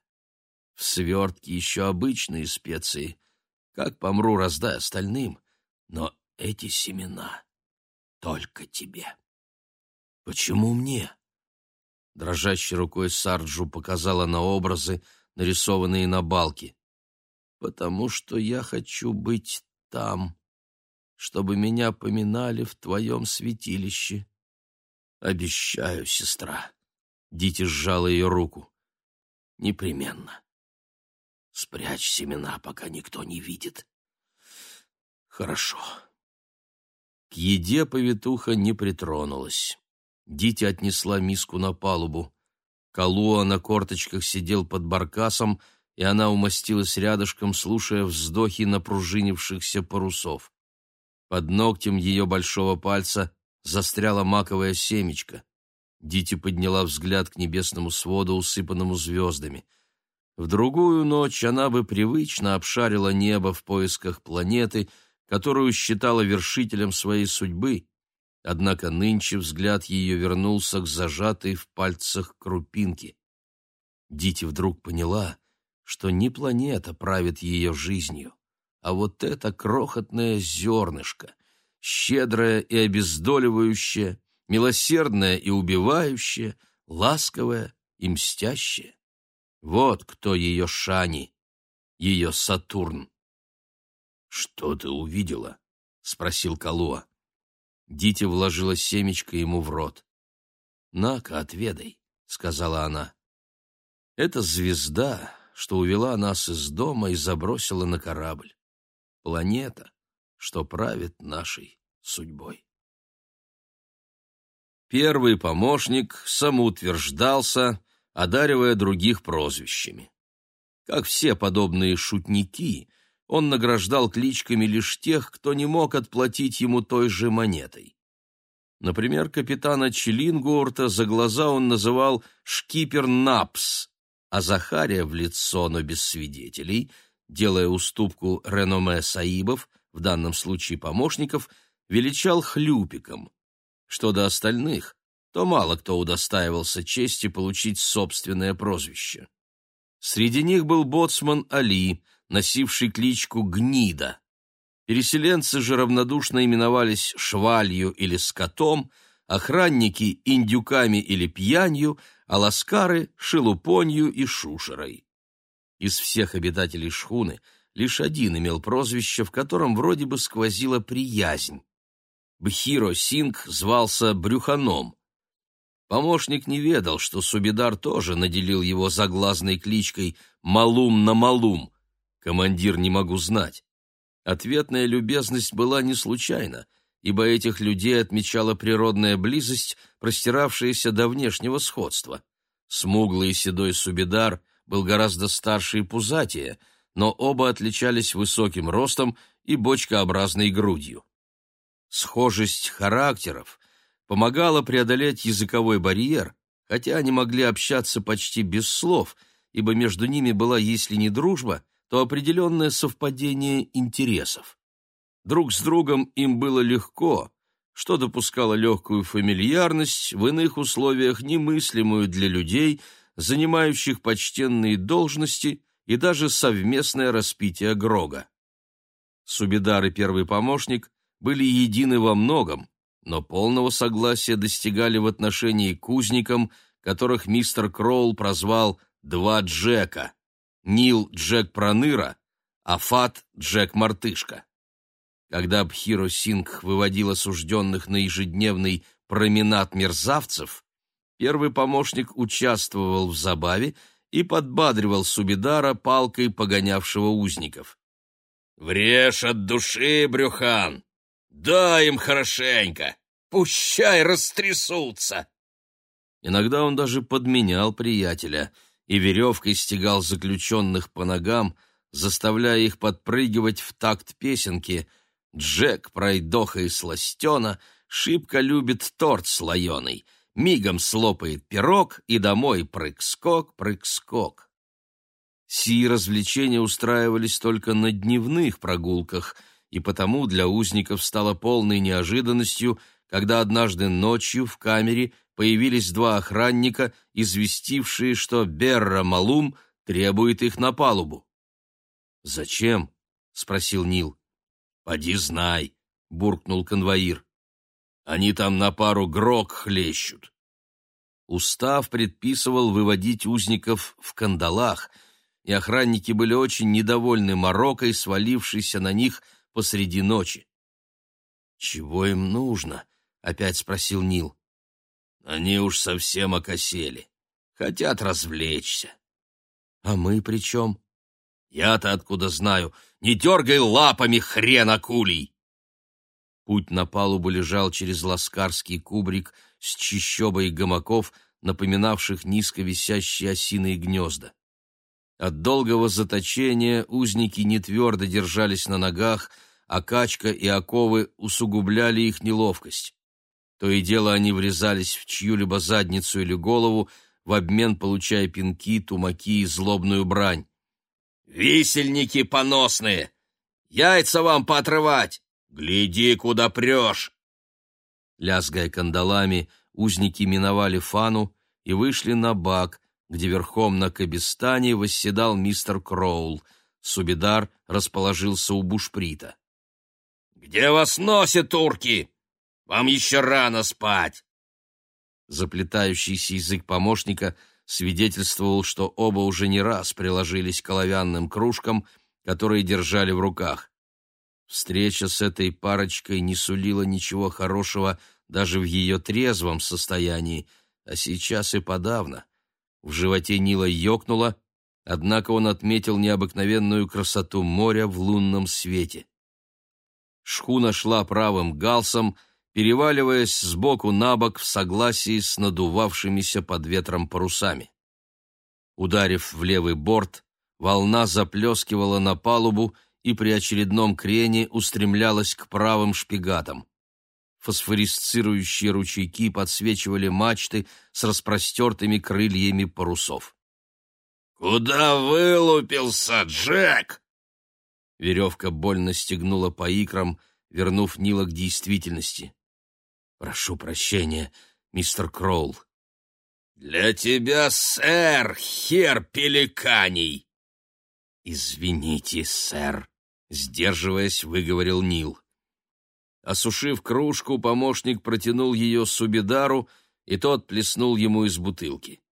В свертке еще обычные специи. Как помру, раздай остальным. Но эти семена только тебе. Почему мне? Дрожащей рукой Сарджу показала на образы, нарисованные на балке. «Потому что я хочу быть там, чтобы меня поминали в твоем святилище. Обещаю, сестра. Дити сжала ее руку. Непременно. Спрячь семена, пока никто не видит. Хорошо. К еде повитуха не притронулась. Дити отнесла миску на палубу. Калуа на корточках сидел под баркасом, и она умостилась рядышком, слушая вздохи напружинившихся парусов. Под ногтем ее большого пальца застряла маковая семечко. Дити подняла взгляд к небесному своду, усыпанному звездами. В другую ночь она бы привычно обшарила небо в поисках планеты, которую считала вершителем своей судьбы, однако нынче взгляд ее вернулся к зажатой в пальцах крупинке. Дити вдруг поняла — что не планета правит ее жизнью, а вот это крохотное зернышко, щедрое и обездоливающее, милосердное и убивающее, ласковое и мстящее. Вот кто ее Шани, ее Сатурн. — Что ты увидела? — спросил Калуа. Дитя вложила семечко ему в рот. «На-ка, отведай», — сказала она. «Это звезда, что увела нас из дома и забросила на корабль. Планета, что правит нашей судьбой». Первый помощник самоутверждался, одаривая других прозвищами. Как все подобные шутники, он награждал кличками лишь тех, кто не мог отплатить ему той же монетой. Например, капитана Челингуорта за глаза он называл «шкипер Напс», а Захария в лицо, но без свидетелей, делая уступку реноме Саибов, в данном случае помощников, величал хлюпиком. Что до остальных, то мало кто удостаивался чести получить собственное прозвище. Среди них был боцман Али, носивший кличку Гнида. Переселенцы же равнодушно именовались швалью или скотом, охранники — индюками или пьянью, а ласкары — шелупонью и шушерой. Из всех обитателей шхуны лишь один имел прозвище, в котором вроде бы сквозила приязнь. Бхиро Синг звался Брюханом. Помощник не ведал, что Субидар тоже наделил его заглазной кличкой «Малум на Малум». Командир не могу знать. Ответная любезность была не случайна, ибо этих людей отмечала природная близость, простиравшаяся до внешнего сходства. Смуглый и седой Субидар был гораздо старше и пузатее, но оба отличались высоким ростом и бочкообразной грудью. Схожесть характеров помогала преодолеть языковой барьер, хотя они могли общаться почти без слов, ибо между ними была, если не дружба, то определенное совпадение интересов. Друг с другом им было легко, что допускало легкую фамильярность в иных условиях немыслимую для людей, занимающих почтенные должности и даже совместное распитие Грога. Субидар и первый помощник были едины во многом, но полного согласия достигали в отношении к узникам, которых мистер Кроул прозвал «два Джека» — Нил Джек Проныра, а Фат Джек Мартышка. Когда Бхиро Сингх выводил осужденных на ежедневный променад мерзавцев, первый помощник участвовал в забаве и подбадривал Субидара палкой погонявшего узников. «Врежь от души, Брюхан! Дай им хорошенько! Пущай растрясутся!» Иногда он даже подменял приятеля и веревкой стегал заключенных по ногам, заставляя их подпрыгивать в такт песенки «Джек, пройдоха и сластена, шибко любит торт слоеный, мигом слопает пирог и домой прыг-скок, прыг-скок». Сии развлечения устраивались только на дневных прогулках – и потому для узников стало полной неожиданностью, когда однажды ночью в камере появились два охранника, известившие, что Берра Малум требует их на палубу. «Зачем?» — спросил Нил. «Поди знай», — буркнул конвоир. «Они там на пару грок хлещут». Устав предписывал выводить узников в кандалах, и охранники были очень недовольны морокой, свалившейся на них посреди ночи. «Чего им нужно?» — опять спросил Нил. «Они уж совсем окосели. Хотят развлечься». «А мы при чем?» «Я-то откуда знаю? Не дергай лапами, хрен акулий!» Путь на палубу лежал через ласкарский кубрик с чищобой гамаков, напоминавших низко висящие осиные гнезда. От долгого заточения узники не твердо держались на ногах, а качка и оковы усугубляли их неловкость. То и дело они врезались в чью-либо задницу или голову, в обмен получая пинки, тумаки и злобную брань. «Висельники поносные! Яйца вам поотрывать! Гляди, куда прешь!» Лязгая кандалами, узники миновали фану и вышли на бак, где верхом на Кабистане восседал мистер Кроул. Субидар расположился у бушприта. «Где вас носят, турки? Вам еще рано спать!» Заплетающийся язык помощника свидетельствовал, что оба уже не раз приложились к оловянным кружкам, которые держали в руках. Встреча с этой парочкой не сулила ничего хорошего даже в ее трезвом состоянии, а сейчас и подавно. В животе Нила ёкнуло, однако он отметил необыкновенную красоту моря в лунном свете. Шхуна шла правым галсом, переваливаясь сбоку на бок в согласии с надувавшимися под ветром парусами. Ударив в левый борт, волна заплескивала на палубу и при очередном крене устремлялась к правым шпигатам. Фосфорисцирующие ручейки подсвечивали мачты с распростертыми крыльями парусов. «Куда вылупился, Джек?» Веревка больно стегнула по икрам, вернув Нила к действительности. «Прошу прощения, мистер Кроул». «Для тебя, сэр, хер пеликаний!» «Извините, сэр», — сдерживаясь, выговорил Нил. Осушив кружку, помощник протянул ее Субидару, и тот плеснул ему из бутылки.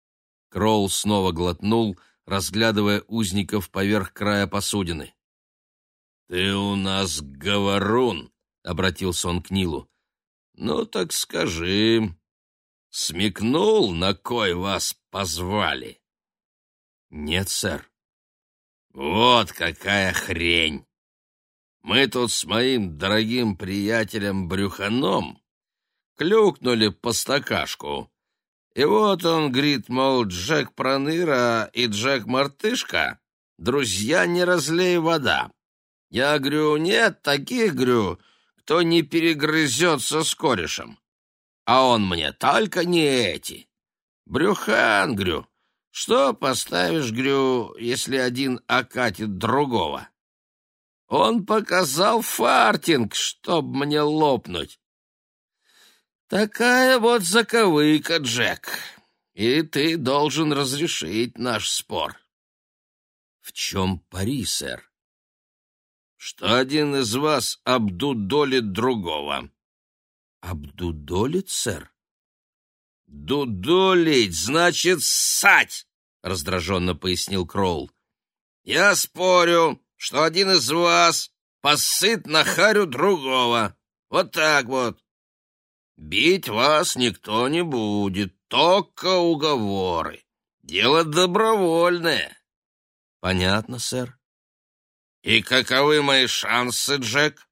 Кроул снова глотнул, разглядывая узников поверх края посудины. «Ты у нас говорун», — обратился он к Нилу. «Ну так скажи, смекнул, на кой вас позвали?» «Нет, сэр». «Вот какая хрень! Мы тут с моим дорогим приятелем Брюханом клюкнули по стакашку, и вот он говорит, мол, Джек Проныра и Джек Мартышка — друзья не разлей вода. Я говорю, нет, таких, говорю, кто не перегрызется с корешем. А он мне, только не эти. Брюхан, говорю, что поставишь, говорю, если один окатит другого? Он показал фартинг, чтоб мне лопнуть. Такая вот заковыка, Джек, и ты должен разрешить наш спор. В чем пари, сэр? что один из вас обдудолит другого. Обдудолит, сэр? Дудолить значит ссать, раздраженно пояснил Кроул. Я спорю, что один из вас посыт на харю другого. Вот так вот. Бить вас никто не будет, только уговоры. Дело добровольное. Понятно, сэр. «И каковы мои шансы, Джек?»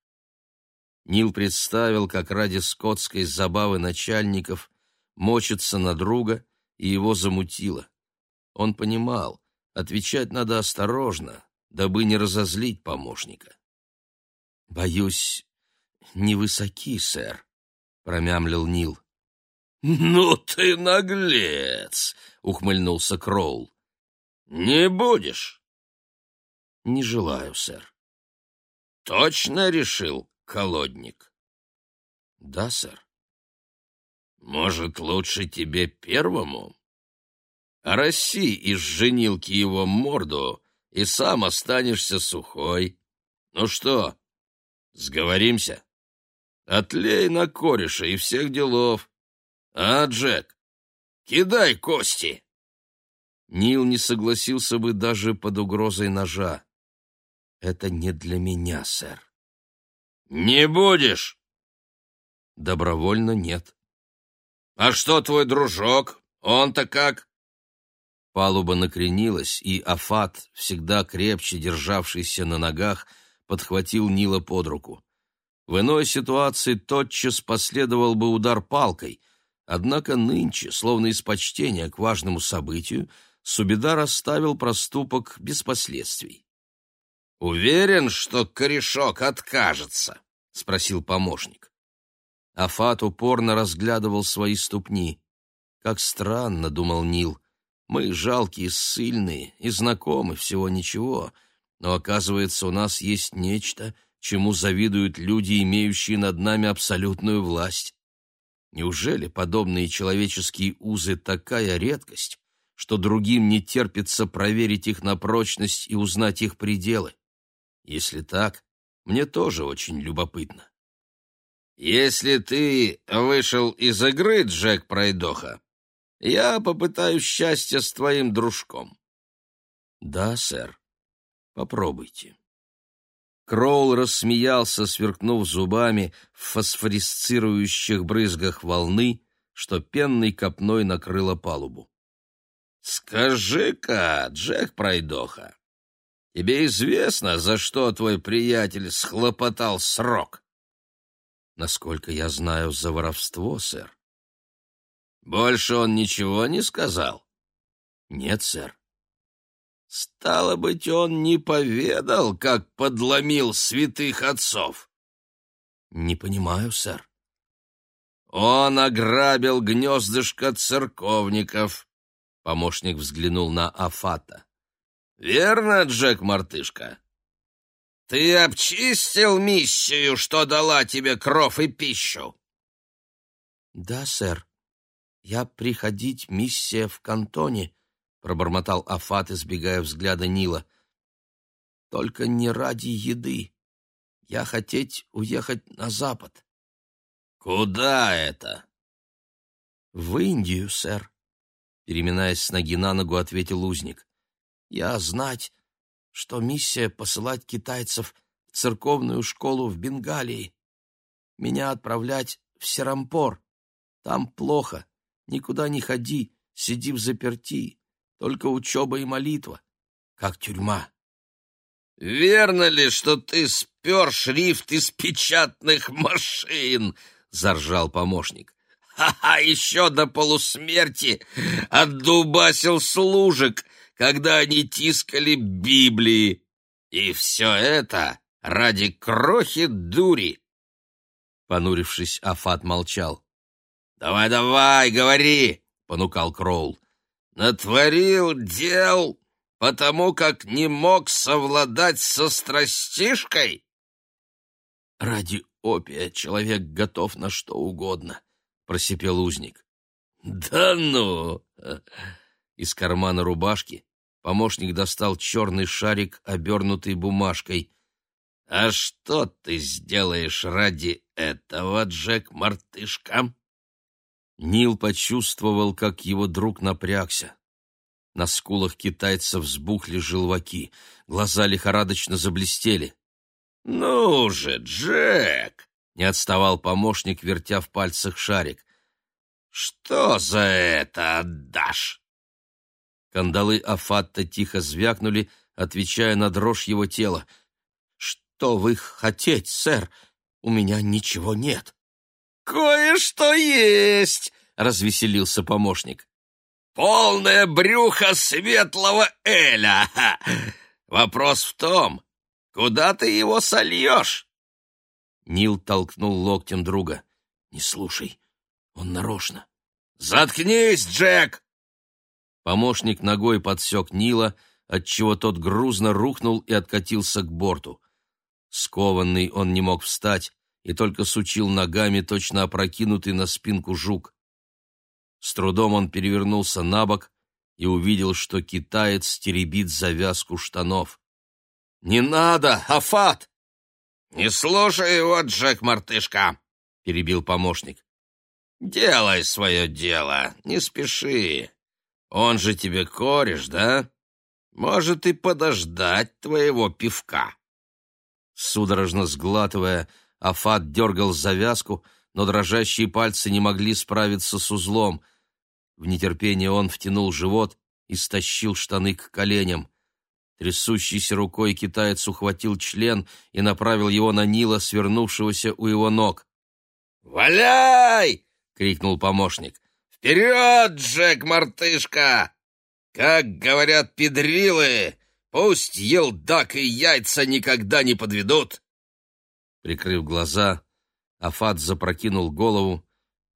Нил представил, как ради скотской забавы начальников мочится на друга, и его замутило. Он понимал, отвечать надо осторожно, дабы не разозлить помощника. «Боюсь, невысоки, сэр», — промямлил Нил. «Ну ты наглец!» — ухмыльнулся Кроул. «Не будешь?» Не желаю, сэр. Точно решил, колодник? Да, сэр. Может, лучше тебе первому? Ороси из женилки его морду, и сам останешься сухой. Ну что, сговоримся? Отлей на кореша и всех делов. А, Джек, кидай кости. Нил не согласился бы даже под угрозой ножа. Это не для меня, сэр. Не будешь? Добровольно нет. А что твой дружок? Он-то как? Палуба накренилась, и Афат, всегда крепче державшийся на ногах, подхватил Нила под руку. В иной ситуации тотчас последовал бы удар палкой, однако нынче, словно из почтения к важному событию, Субидар оставил проступок без последствий. «Уверен, что корешок откажется?» — спросил помощник. Афат упорно разглядывал свои ступни. «Как странно», — думал Нил, — «мы жалкие, ссыльные и знакомы всего ничего, но, оказывается, у нас есть нечто, чему завидуют люди, имеющие над нами абсолютную власть. Неужели подобные человеческие узы такая редкость, что другим не терпится проверить их на прочность и узнать их пределы? Если так, мне тоже очень любопытно. Если ты вышел из игры, Джек Пройдоха, я попытаюсь счастья с твоим дружком. Да, сэр. Попробуйте. Кроул рассмеялся, сверкнув зубами в фосфорисцирующих брызгах волны, что пенной копной накрыла палубу. «Скажи-ка, Джек Пройдоха, тебе известно, за что твой приятель схлопотал срок?» «Насколько я знаю, за воровство, сэр». «Больше он ничего не сказал?» «Нет, сэр». Стало быть, он не поведал, как подломил святых отцов. Не понимаю, сэр. Он ограбил гнездышко церковников. Помощник взглянул на Афата. Верно, Джек Мартышка? Ты обчистил миссию, что дала тебе кров и пищу? Да, сэр. Я приходить миссия в кантоне, пробормотал Афат, избегая взгляда Нила. Только не ради еды. Я хотеть уехать на запад. Куда это? В Индию, сэр. Переминаясь с ноги на ногу, ответил узник. Я знать, что миссия посылать китайцев в церковную школу в Бенгалии. Меня отправлять в Серампор. Там плохо. Никуда не ходи, сиди в заперти только учеба и молитва, как тюрьма. «Верно ли, что ты спер шрифт из печатных машин?» — заржал помощник. «Ха-ха, еще до полусмерти отдубасил служек, когда они тискали Библии. И все это ради крохи дури!» Понурившись, Афат молчал. «Давай-давай, говори!» — понукал Кроул натворил дел, потому как не мог совладать со страстишкой? Ради опия человек готов на что угодно, просипел узник. Да ну! Из кармана рубашки помощник достал черный шарик, обернутый бумажкой. «А что ты сделаешь ради этого, Джек-мартышка?» Нил почувствовал, как его друг напрягся. На скулах китайца взбухли желваки, глаза лихорадочно заблестели. «Ну же, Джек!» — не отставал помощник, вертя в пальцах шарик. «Что за это отдашь?» Кандалы Афатта тихо звякнули, отвечая на дрожь его тела. «Что вы хотеть, сэр? У меня ничего нет». «Кое-что есть!» — развеселился помощник. «Полное брюхо светлого Эля! Вопрос в том, куда ты его сольешь?» Нил толкнул локтем друга. «Не слушай, он нарочно». «Заткнись, Джек!» Помощник ногой подсек Нила, отчего тот грузно рухнул и откатился к борту. Скованный он не мог встать, и только сучил ногами, точно опрокинутый на спинку жук. С трудом он перевернулся на бок и увидел, что китаец теребит завязку штанов. «Не надо, Афат!» «Не слушай его, Джек-мартышка!» — перебил помощник. «Делай свое дело, не спеши. Он же тебе кореш, да? Может и подождать твоего пивка». Судорожно сглатывая, Афат дергал завязку, но дрожащие пальцы не могли справиться с узлом. В нетерпении он втянул живот и стащил штаны к коленям. Трясущейся рукой китаец ухватил член и направил его на Нила, свернувшегося у его ног. «Валяй!» — крикнул помощник. «Вперед, Джек-мартышка! Как говорят педрилы, пусть елдак и яйца никогда не подведут!» Прикрыв глаза, Афат запрокинул голову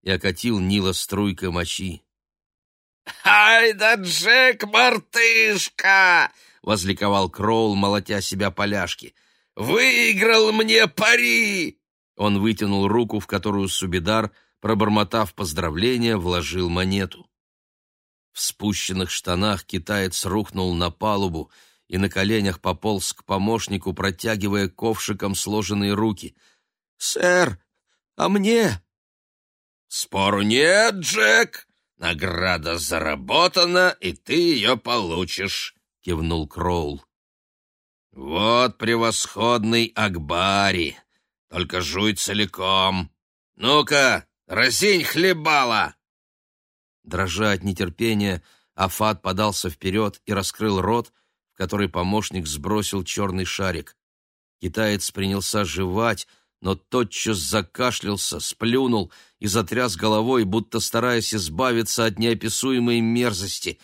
и окатил Нила струйкой мочи. «Ай да Джек-мартышка!» — возликовал Кроул, молотя себя поляшки. «Выиграл мне пари!» Он вытянул руку, в которую Субидар, пробормотав поздравления, вложил монету. В спущенных штанах китаец рухнул на палубу, и на коленях пополз к помощнику, протягивая ковшиком сложенные руки. «Сэр, а мне?» «Спору нет, Джек. Награда заработана, и ты ее получишь», — кивнул Кроул. Вот превосходный Акбари, только жуй целиком. Ну-ка, разинь хлебала!» Дрожа от нетерпения, Афат подался вперед и раскрыл рот, который помощник сбросил черный шарик. Китаец принялся жевать, но тотчас закашлялся, сплюнул и затряс головой, будто стараясь избавиться от неописуемой мерзости.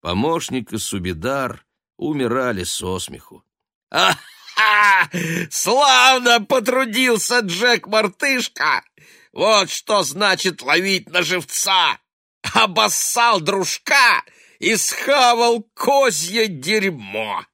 Помощник и Субидар умирали со смеху. «А-ха! Славно потрудился Джек-мартышка! Вот что значит ловить на живца! Обоссал дружка и схавал козье дерьмо!»